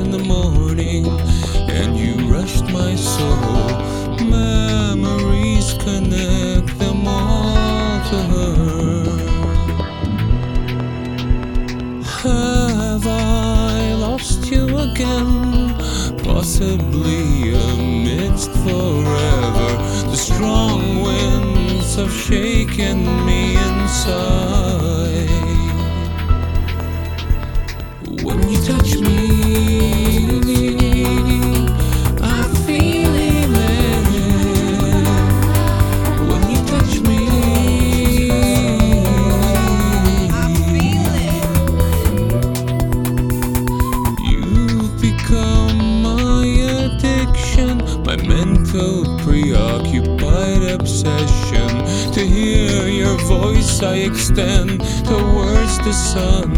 in the morning and you rushed my soul. Memories connect them all to her. Have I lost you again? Possibly amidst forever. The strong winds have shaken me inside. preoccupied obsession. To hear your voice, I extend towards the sun.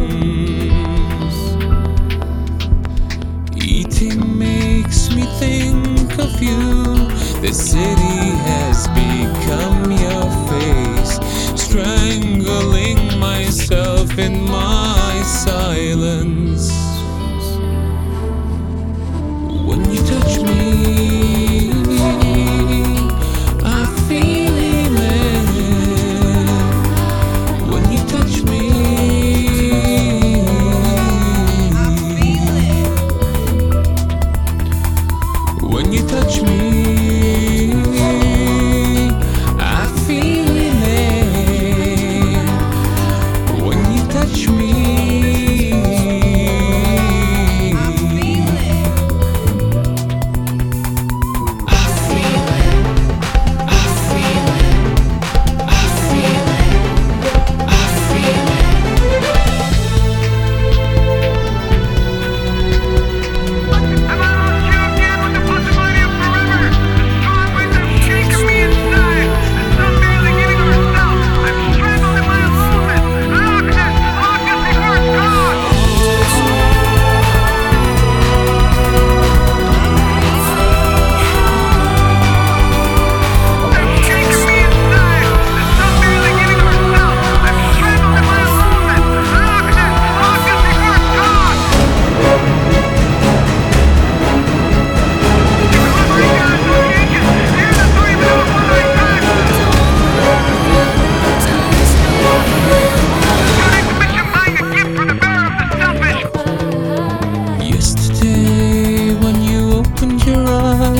Eating makes me think of you. The city has become your face, strangling myself in my silence.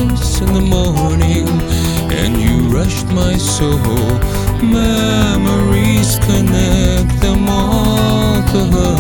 dance in the morning, and you rushed my soul. Memories connect them all to her.